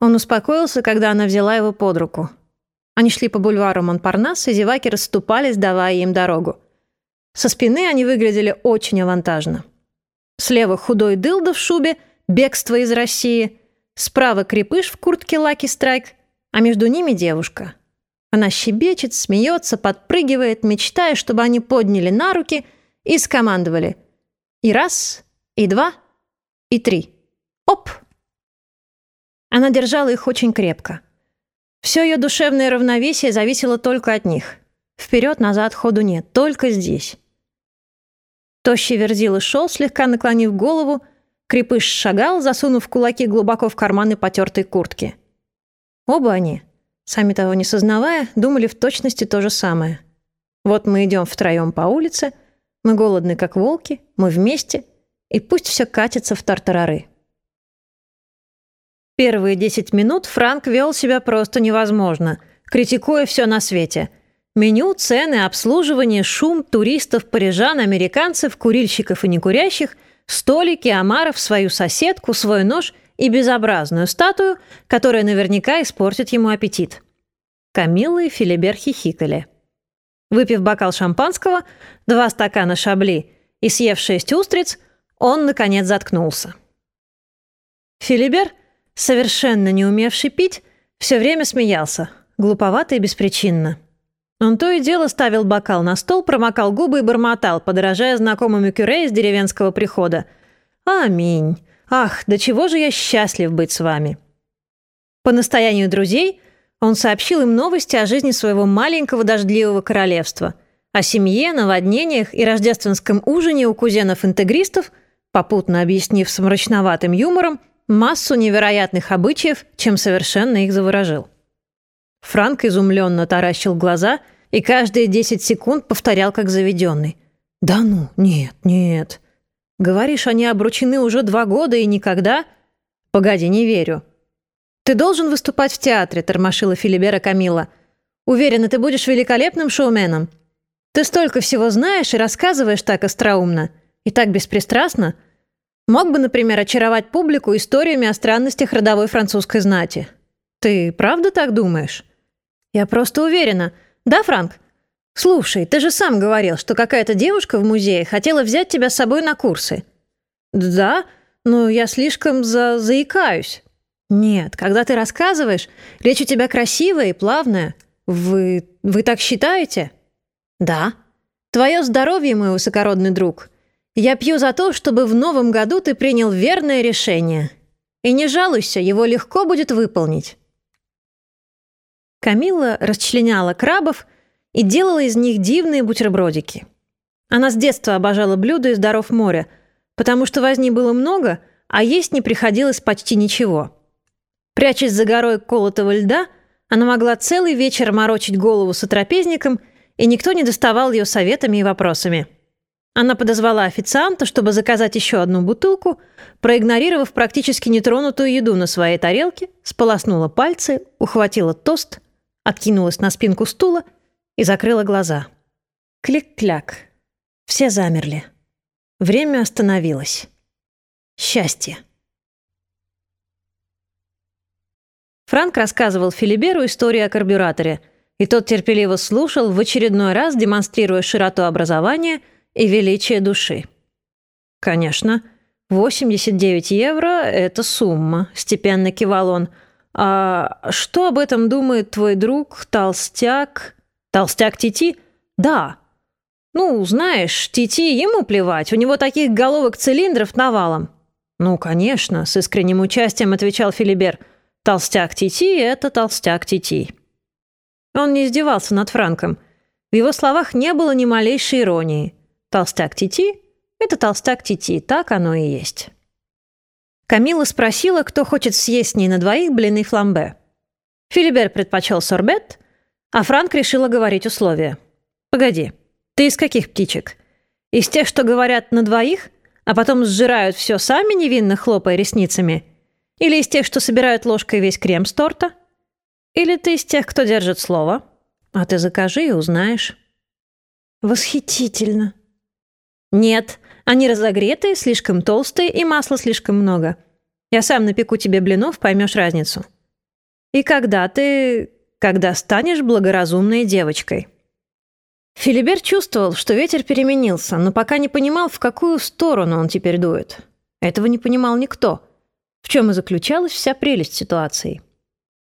Он успокоился, когда она взяла его под руку. Они шли по бульвару Монпарнас, и зеваки расступались, давая им дорогу. Со спины они выглядели очень авантажно. Слева худой дылда в шубе, бегство из России. Справа крепыш в куртке Лаки Страйк, а между ними девушка. Она щебечет, смеется, подпрыгивает, мечтая, чтобы они подняли на руки и скомандовали. И раз, и два, и три. Оп! Она держала их очень крепко. Все ее душевное равновесие зависело только от них. Вперед-назад ходу нет, только здесь. Тощий верзила шел, слегка наклонив голову, крепыш шагал, засунув кулаки глубоко в карманы потертой куртки. Оба они, сами того не сознавая, думали в точности то же самое. Вот мы идем втроем по улице, мы голодны, как волки, мы вместе, и пусть все катится в тартарары. Первые десять минут Франк вел себя просто невозможно, критикуя все на свете — Меню, цены, обслуживание, шум, туристов, парижан, американцев, курильщиков и некурящих, столики, омаров, свою соседку, свой нож и безобразную статую, которая наверняка испортит ему аппетит. Камилла и Филибер хихикали. Выпив бокал шампанского, два стакана шабли и съев шесть устриц, он, наконец, заткнулся. Филибер, совершенно не умевший пить, все время смеялся, глуповато и беспричинно. Он то и дело ставил бокал на стол, промокал губы и бормотал, подражая знакомому кюре из деревенского прихода. «Аминь! Ах, до чего же я счастлив быть с вами!» По настоянию друзей он сообщил им новости о жизни своего маленького дождливого королевства, о семье, наводнениях и рождественском ужине у кузенов-интегристов, попутно объяснив с мрачноватым юмором массу невероятных обычаев, чем совершенно их заворожил. Франк изумленно таращил глаза и каждые десять секунд повторял, как заведенный. «Да ну, нет, нет. Говоришь, они обручены уже два года и никогда?» «Погоди, не верю». «Ты должен выступать в театре», — тормошила Филибера Камила. «Уверена, ты будешь великолепным шоуменом. Ты столько всего знаешь и рассказываешь так остроумно и так беспристрастно. Мог бы, например, очаровать публику историями о странностях родовой французской знати. Ты правда так думаешь?» «Я просто уверена. Да, Франк? Слушай, ты же сам говорил, что какая-то девушка в музее хотела взять тебя с собой на курсы». «Да, но я слишком за... заикаюсь». «Нет, когда ты рассказываешь, речь у тебя красивая и плавная. Вы... вы так считаете?» «Да. Твое здоровье, мой высокородный друг. Я пью за то, чтобы в новом году ты принял верное решение. И не жалуйся, его легко будет выполнить». Камилла расчленяла крабов и делала из них дивные бутербродики. Она с детства обожала блюда из даров моря, потому что возни было много, а есть не приходилось почти ничего. Прячась за горой колотого льда, она могла целый вечер морочить голову сотрапезником, и никто не доставал ее советами и вопросами. Она подозвала официанта, чтобы заказать еще одну бутылку, проигнорировав практически нетронутую еду на своей тарелке, сполоснула пальцы, ухватила тост откинулась на спинку стула и закрыла глаза. Клик-кляк. Все замерли. Время остановилось. Счастье. Франк рассказывал Филиберу историю о карбюраторе, и тот терпеливо слушал, в очередной раз демонстрируя широту образования и величие души. «Конечно, 89 евро — это сумма», — степенно кивал он, — «А что об этом думает твой друг, толстяк?» «Толстяк Тити?» «Да». «Ну, знаешь, Тити, ему плевать, у него таких головок цилиндров навалом». «Ну, конечно», — с искренним участием отвечал Филибер. «Толстяк Тити — это толстяк Тити». Он не издевался над Франком. В его словах не было ни малейшей иронии. «Толстяк Тити — это толстяк Тити, так оно и есть». Камила спросила, кто хочет съесть с ней на двоих блины фламбе. Филибер предпочел сорбет, а Франк решила говорить условия. «Погоди, ты из каких птичек? Из тех, что говорят на двоих, а потом сжирают все сами, невинно хлопая ресницами? Или из тех, что собирают ложкой весь крем с торта? Или ты из тех, кто держит слово? А ты закажи и узнаешь». «Восхитительно!» «Нет, они разогретые, слишком толстые и масла слишком много. Я сам напеку тебе блинов, поймешь разницу. И когда ты... когда станешь благоразумной девочкой. Филибер чувствовал, что ветер переменился, но пока не понимал, в какую сторону он теперь дует. Этого не понимал никто. В чем и заключалась вся прелесть ситуации.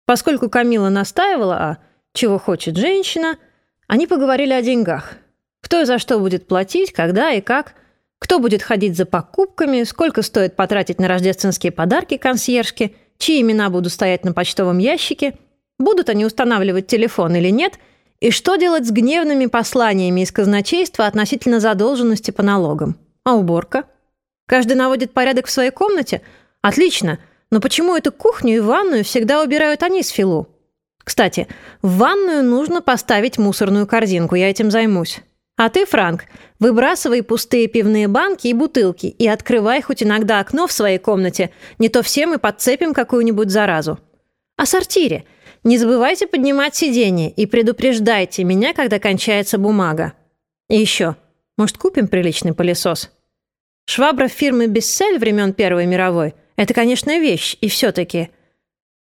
Поскольку Камила настаивала, а чего хочет женщина, они поговорили о деньгах. Кто за что будет платить, когда и как, кто будет ходить за покупками, сколько стоит потратить на рождественские подарки консьержке, чьи имена будут стоять на почтовом ящике, будут они устанавливать телефон или нет – и что делать с гневными посланиями из казначейства относительно задолженности по налогам? А уборка? Каждый наводит порядок в своей комнате? Отлично. Но почему эту кухню и ванную всегда убирают они с Филу? Кстати, в ванную нужно поставить мусорную корзинку, я этим займусь. А ты, Франк, выбрасывай пустые пивные банки и бутылки и открывай хоть иногда окно в своей комнате, не то все мы подцепим какую-нибудь заразу. О сортире – не забывайте поднимать сиденье и предупреждайте меня, когда кончается бумага. И еще, может, купим приличный пылесос? Швабра фирмы «Бессель» времен Первой мировой – это, конечно, вещь, и все-таки.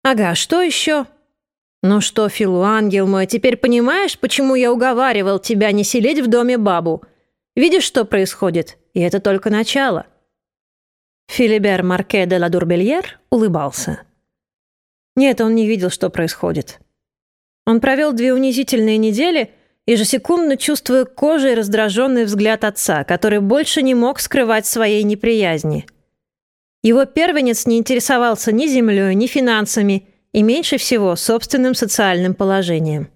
Ага, что еще? Ну что, Филу, ангел мой, теперь понимаешь, почему я уговаривал тебя не селить в доме бабу? Видишь, что происходит? И это только начало. Филибер Марке де ла Дурбельер улыбался. Нет, он не видел, что происходит. Он провел две унизительные недели, ежесекундно чувствуя кожей раздраженный взгляд отца, который больше не мог скрывать своей неприязни. Его первенец не интересовался ни землей, ни финансами и меньше всего собственным социальным положением.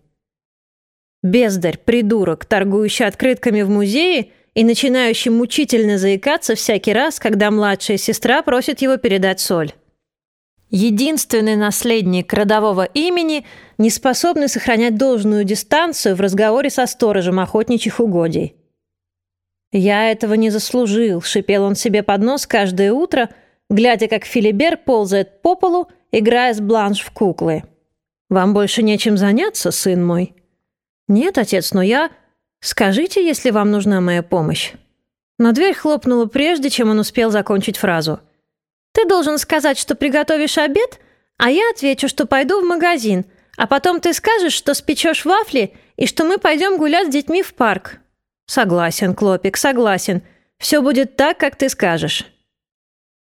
Бездарь, придурок, торгующий открытками в музее и начинающий мучительно заикаться всякий раз, когда младшая сестра просит его передать соль. Единственный наследник родового имени, не способный сохранять должную дистанцию в разговоре со сторожем охотничьих угодий. «Я этого не заслужил», — шипел он себе под нос каждое утро, глядя, как Филибер ползает по полу, играя с бланш в куклы. «Вам больше нечем заняться, сын мой?» «Нет, отец, но я...» «Скажите, если вам нужна моя помощь». Но дверь хлопнула прежде, чем он успел закончить фразу — ты должен сказать, что приготовишь обед, а я отвечу, что пойду в магазин, а потом ты скажешь, что спечешь вафли и что мы пойдем гулять с детьми в парк». «Согласен, Клопик, согласен. Все будет так, как ты скажешь».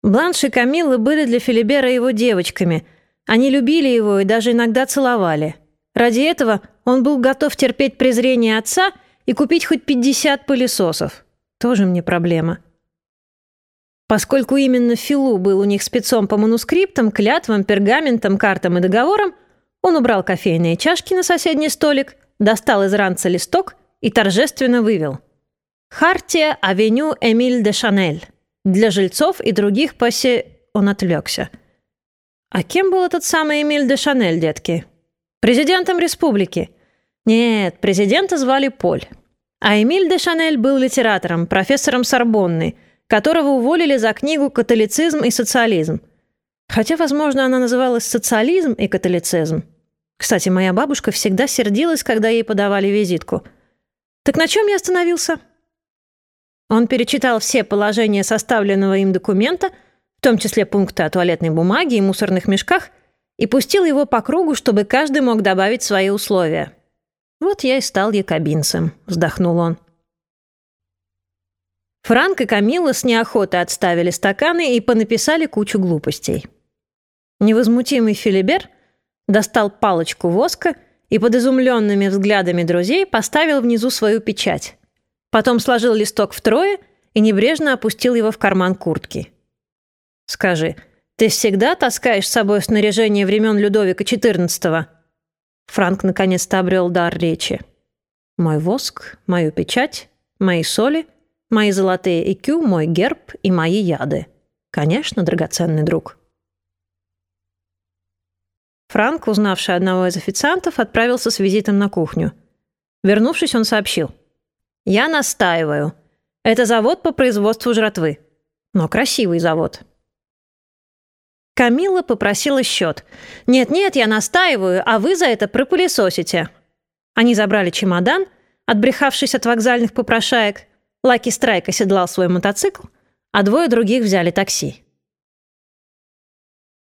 Бланш и Камилла были для Филибера его девочками. Они любили его и даже иногда целовали. Ради этого он был готов терпеть презрение отца и купить хоть 50 пылесосов. Тоже мне проблема. Поскольку именно Филу был у них спецом по манускриптам, клятвам, пергаментам, картам и договорам, он убрал кофейные чашки на соседний столик, достал из ранца листок и торжественно вывел. «Хартия Авеню Эмиль де Шанель. Для жильцов и других посе...» Он отвлекся. «А кем был этот самый Эмиль де Шанель, детки?» «Президентом республики». «Нет, президента звали Поль. А Эмиль де Шанель был литератором, профессором Сорбонны – которого уволили за книгу «Католицизм и социализм». Хотя, возможно, она называлась «Социализм и католицизм». Кстати, моя бабушка всегда сердилась, когда ей подавали визитку. Так на чем я остановился? Он перечитал все положения составленного им документа, в том числе пункты о туалетной бумаге и мусорных мешках, и пустил его по кругу, чтобы каждый мог добавить свои условия. «Вот я и стал якобинцем», — вздохнул он. Франк и Камила с неохотой отставили стаканы и понаписали кучу глупостей. Невозмутимый Филибер достал палочку воска и под изумленными взглядами друзей поставил внизу свою печать. Потом сложил листок втрое и небрежно опустил его в карман куртки. «Скажи, ты всегда таскаешь с собой снаряжение времен Людовика XIV?» Франк наконец-то обрел дар речи. «Мой воск, мою печать, мои соли — Мои золотые икю, мой герб и мои яды. Конечно, драгоценный друг. Франк, узнавший одного из официантов, отправился с визитом на кухню. Вернувшись, он сообщил. «Я настаиваю. Это завод по производству жратвы. Но красивый завод». Камила попросила счет. «Нет-нет, я настаиваю, а вы за это пропылесосите». Они забрали чемодан, отбрехавшись от вокзальных попрошаек, Лаки Страйк оседлал свой мотоцикл, а двое других взяли такси.